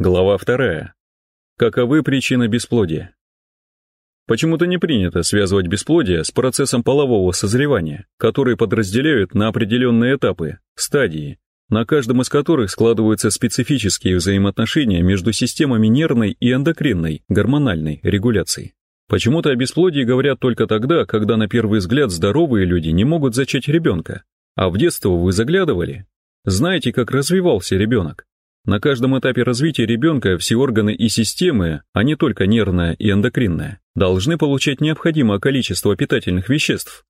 Глава вторая. Каковы причины бесплодия? Почему-то не принято связывать бесплодие с процессом полового созревания, который подразделяют на определенные этапы, стадии, на каждом из которых складываются специфические взаимоотношения между системами нервной и эндокринной, гормональной регуляции. Почему-то о бесплодии говорят только тогда, когда на первый взгляд здоровые люди не могут зачать ребенка. А в детство вы заглядывали? Знаете, как развивался ребенок? На каждом этапе развития ребенка все органы и системы, а не только нервная и эндокринная, должны получать необходимое количество питательных веществ.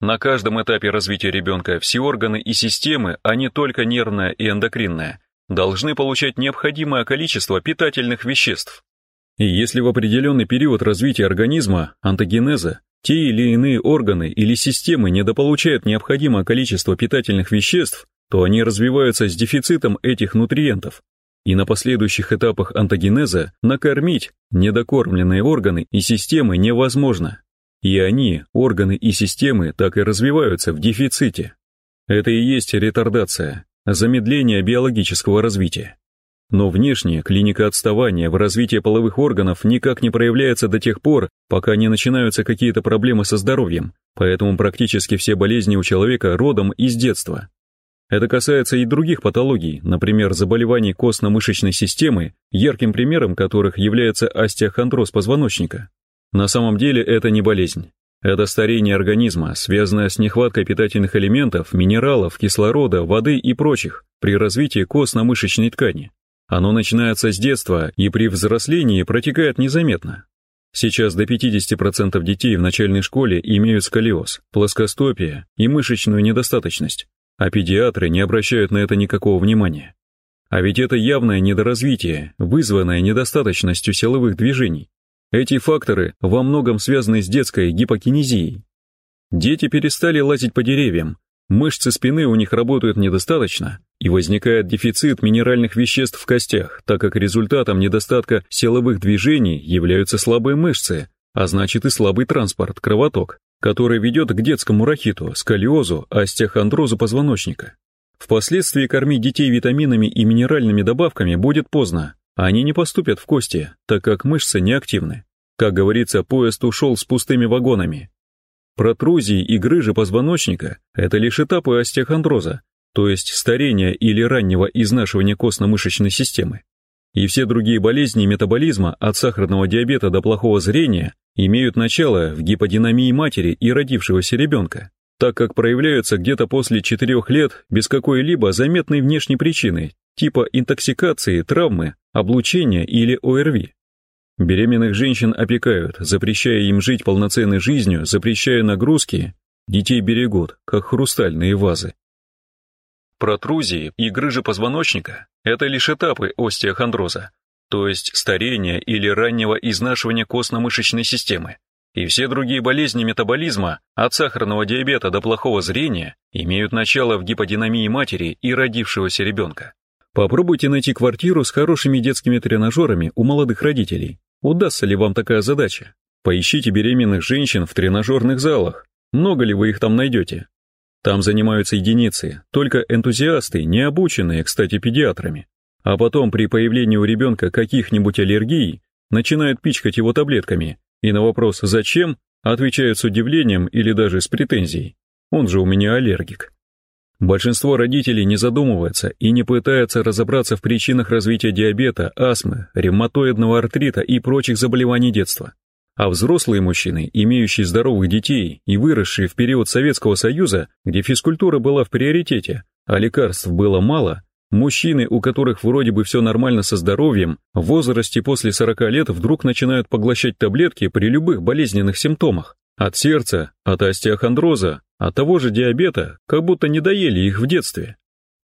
На каждом этапе развития ребенка все органы и системы, а не только нервная и эндокринная, должны получать необходимое количество питательных веществ. И если в определенный период развития организма, антогенеза, те или иные органы или системы недополучают необходимое количество питательных веществ, то они развиваются с дефицитом этих нутриентов. И на последующих этапах антогенеза накормить недокормленные органы и системы невозможно. И они, органы и системы, так и развиваются в дефиците. Это и есть ретардация, замедление биологического развития. Но внешне клиника отставания в развитии половых органов никак не проявляется до тех пор, пока не начинаются какие-то проблемы со здоровьем, поэтому практически все болезни у человека родом из детства. Это касается и других патологий, например, заболеваний костно-мышечной системы, ярким примером которых является остеохондроз позвоночника. На самом деле это не болезнь. Это старение организма, связанное с нехваткой питательных элементов, минералов, кислорода, воды и прочих при развитии костно-мышечной ткани. Оно начинается с детства и при взрослении протекает незаметно. Сейчас до 50% детей в начальной школе имеют сколиоз, плоскостопие и мышечную недостаточность, а педиатры не обращают на это никакого внимания. А ведь это явное недоразвитие, вызванное недостаточностью силовых движений. Эти факторы во многом связаны с детской гипокинезией. Дети перестали лазить по деревьям, Мышцы спины у них работают недостаточно, и возникает дефицит минеральных веществ в костях, так как результатом недостатка силовых движений являются слабые мышцы, а значит и слабый транспорт, кровоток, который ведет к детскому рахиту, сколиозу, остеохондрозу позвоночника. Впоследствии кормить детей витаминами и минеральными добавками будет поздно, они не поступят в кости, так как мышцы неактивны. Как говорится, поезд ушел с пустыми вагонами, Протрузии и грыжи позвоночника – это лишь этапы остеохондроза, то есть старения или раннего изнашивания костно-мышечной системы. И все другие болезни метаболизма от сахарного диабета до плохого зрения имеют начало в гиподинамии матери и родившегося ребенка, так как проявляются где-то после 4 лет без какой-либо заметной внешней причины, типа интоксикации, травмы, облучения или ОРВИ. Беременных женщин опекают, запрещая им жить полноценной жизнью, запрещая нагрузки, детей берегут, как хрустальные вазы. Протрузии и грыжи позвоночника – это лишь этапы остеохондроза, то есть старения или раннего изнашивания костно-мышечной системы. И все другие болезни метаболизма, от сахарного диабета до плохого зрения, имеют начало в гиподинамии матери и родившегося ребенка. Попробуйте найти квартиру с хорошими детскими тренажерами у молодых родителей. Удастся ли вам такая задача? Поищите беременных женщин в тренажерных залах. Много ли вы их там найдете? Там занимаются единицы, только энтузиасты, не обученные, кстати, педиатрами. А потом при появлении у ребенка каких-нибудь аллергий начинают пичкать его таблетками, и на вопрос «зачем?» отвечают с удивлением или даже с претензией. Он же у меня аллергик. Большинство родителей не задумывается и не пытается разобраться в причинах развития диабета, астмы, ревматоидного артрита и прочих заболеваний детства. А взрослые мужчины, имеющие здоровых детей и выросшие в период Советского Союза, где физкультура была в приоритете, а лекарств было мало, мужчины, у которых вроде бы все нормально со здоровьем, в возрасте после 40 лет вдруг начинают поглощать таблетки при любых болезненных симптомах. От сердца, от остеохондроза, от того же диабета, как будто не доели их в детстве.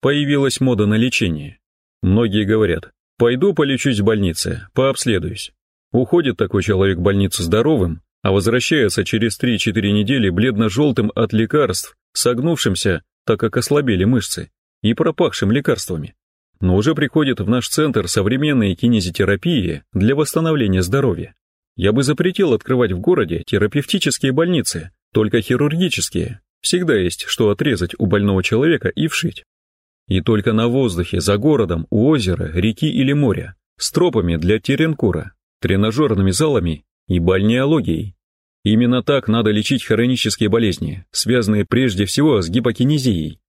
Появилась мода на лечение. Многие говорят, пойду полечусь в больнице, пообследуюсь. Уходит такой человек в больницу здоровым, а возвращается через 3-4 недели бледно-желтым от лекарств, согнувшимся, так как ослабели мышцы, и пропахшим лекарствами. Но уже приходит в наш центр современной кинезитерапии для восстановления здоровья. Я бы запретил открывать в городе терапевтические больницы, только хирургические. Всегда есть что отрезать у больного человека и вшить. И только на воздухе, за городом, у озера, реки или моря с тропами для теренкура, тренажерными залами и бальнеологией. Именно так надо лечить хронические болезни, связанные прежде всего с гипокинезией.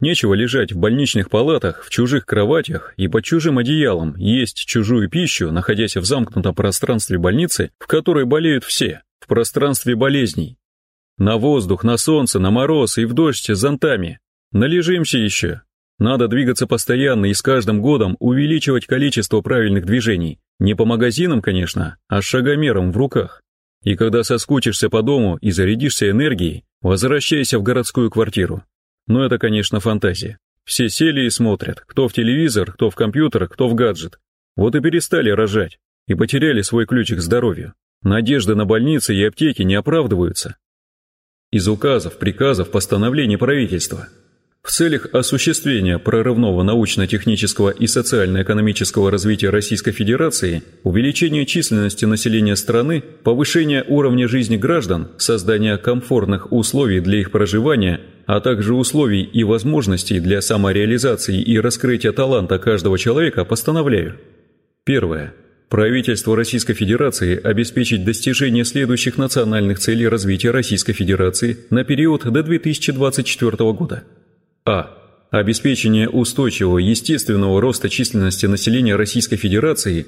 Нечего лежать в больничных палатах, в чужих кроватях и под чужим одеялом, есть чужую пищу, находясь в замкнутом пространстве больницы, в которой болеют все, в пространстве болезней. На воздух, на солнце, на мороз и в дождь с зонтами. Належимся еще. Надо двигаться постоянно и с каждым годом увеличивать количество правильных движений. Не по магазинам, конечно, а шагомером в руках. И когда соскучишься по дому и зарядишься энергией, возвращайся в городскую квартиру. Но это, конечно, фантазия. Все сели и смотрят, кто в телевизор, кто в компьютер, кто в гаджет. Вот и перестали рожать, и потеряли свой ключик к здоровью. Надежды на больницы и аптеки не оправдываются. Из указов, приказов, постановлений правительства – в целях осуществления прорывного научно-технического и социально-экономического развития Российской Федерации, увеличения численности населения страны, повышения уровня жизни граждан, создания комфортных условий для их проживания, а также условий и возможностей для самореализации и раскрытия таланта каждого человека постановляю. Первое. Правительство Российской Федерации обеспечить достижение следующих национальных целей развития Российской Федерации на период до 2024 года. А. Обеспечение устойчивого естественного роста численности населения Российской Федерации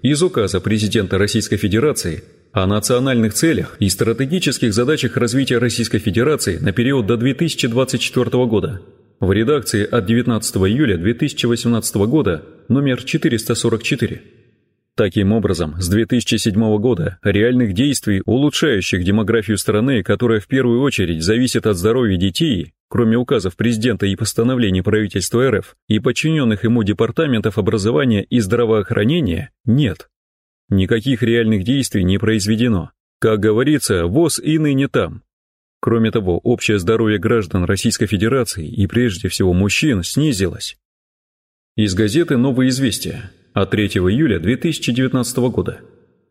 из указа президента Российской Федерации о национальных целях и стратегических задачах развития Российской Федерации на период до 2024 года в редакции от 19 июля 2018 года номер 444. Таким образом, с 2007 года реальных действий, улучшающих демографию страны, которая в первую очередь зависит от здоровья детей, кроме указов президента и постановлений правительства РФ и подчиненных ему департаментов образования и здравоохранения, нет. Никаких реальных действий не произведено. Как говорится, ВОЗ и ныне там. Кроме того, общее здоровье граждан Российской Федерации и прежде всего мужчин снизилось. Из газеты «Новые известия» от 3 июля 2019 года.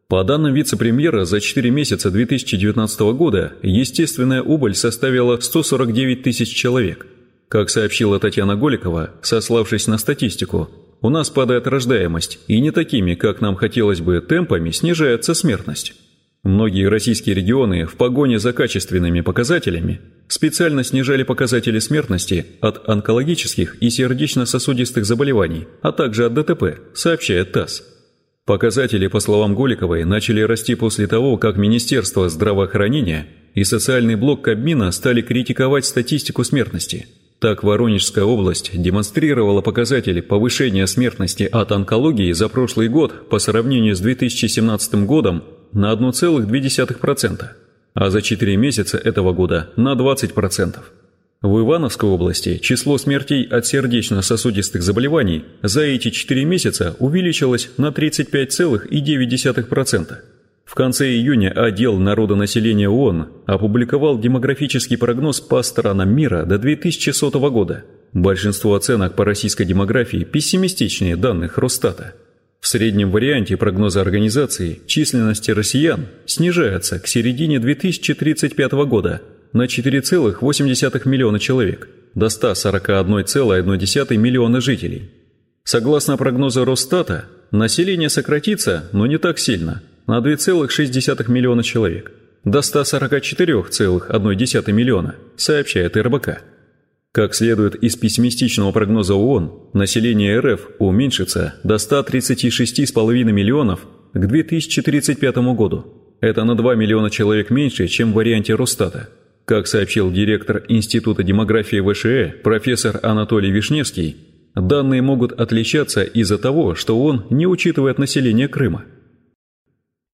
По данным вице-премьера, за 4 месяца 2019 года естественная убыль составила 149 тысяч человек. Как сообщила Татьяна Голикова, сославшись на статистику, у нас падает рождаемость, и не такими, как нам хотелось бы, темпами снижается смертность. Многие российские регионы в погоне за качественными показателями специально снижали показатели смертности от онкологических и сердечно-сосудистых заболеваний, а также от ДТП, сообщает ТАСС. Показатели, по словам Голиковой, начали расти после того, как Министерство здравоохранения и социальный блок Кабмина стали критиковать статистику смертности. Так, Воронежская область демонстрировала показатели повышения смертности от онкологии за прошлый год по сравнению с 2017 годом на 1,2%, а за 4 месяца этого года на 20%. В Ивановской области число смертей от сердечно-сосудистых заболеваний за эти 4 месяца увеличилось на 35,9%. В конце июня отдел народонаселения ООН опубликовал демографический прогноз по странам мира до 2100 года. Большинство оценок по российской демографии пессимистичнее данных Росстата. В среднем варианте прогноза организации численность россиян снижается к середине 2035 года – на 4,8 миллиона человек, до 141,1 миллиона жителей. Согласно прогнозу Росстата, население сократится, но не так сильно, на 2,6 миллиона человек, до 144,1 миллиона, сообщает РБК. Как следует из пессимистичного прогноза ООН, население РФ уменьшится до 136,5 миллионов к 2035 году. Это на 2 миллиона человек меньше, чем в варианте Росстата. Как сообщил директор Института демографии ВШЭ профессор Анатолий Вишневский, данные могут отличаться из-за того, что он не учитывает население Крыма.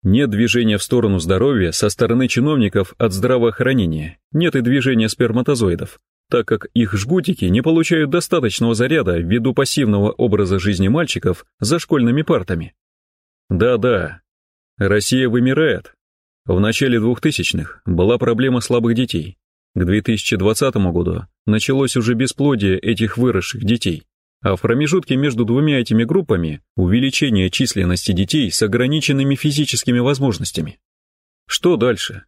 Нет движения в сторону здоровья со стороны чиновников от здравоохранения, нет и движения сперматозоидов, так как их жгутики не получают достаточного заряда ввиду пассивного образа жизни мальчиков за школьными партами. Да-да, Россия вымирает, в начале 2000-х была проблема слабых детей. К 2020 году началось уже бесплодие этих выросших детей, а в промежутке между двумя этими группами увеличение численности детей с ограниченными физическими возможностями. Что дальше?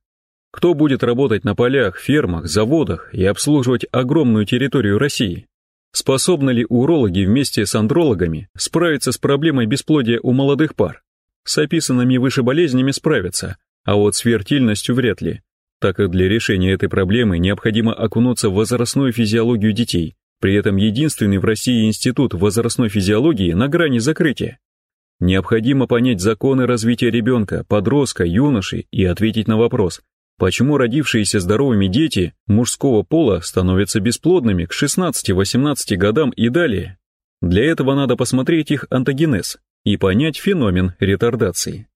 Кто будет работать на полях, фермах, заводах и обслуживать огромную территорию России? Способны ли урологи вместе с андрологами справиться с проблемой бесплодия у молодых пар? С описанными выше болезнями справятся, а вот с фертильностью вряд ли, так как для решения этой проблемы необходимо окунуться в возрастную физиологию детей, при этом единственный в России институт возрастной физиологии на грани закрытия. Необходимо понять законы развития ребенка, подростка, юноши и ответить на вопрос, почему родившиеся здоровыми дети мужского пола становятся бесплодными к 16-18 годам и далее. Для этого надо посмотреть их антогенез и понять феномен ретардации.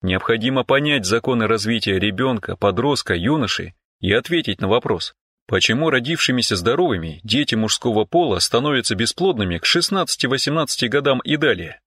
Необходимо понять законы развития ребенка, подростка, юноши и ответить на вопрос, почему родившимися здоровыми дети мужского пола становятся бесплодными к 16-18 годам и далее.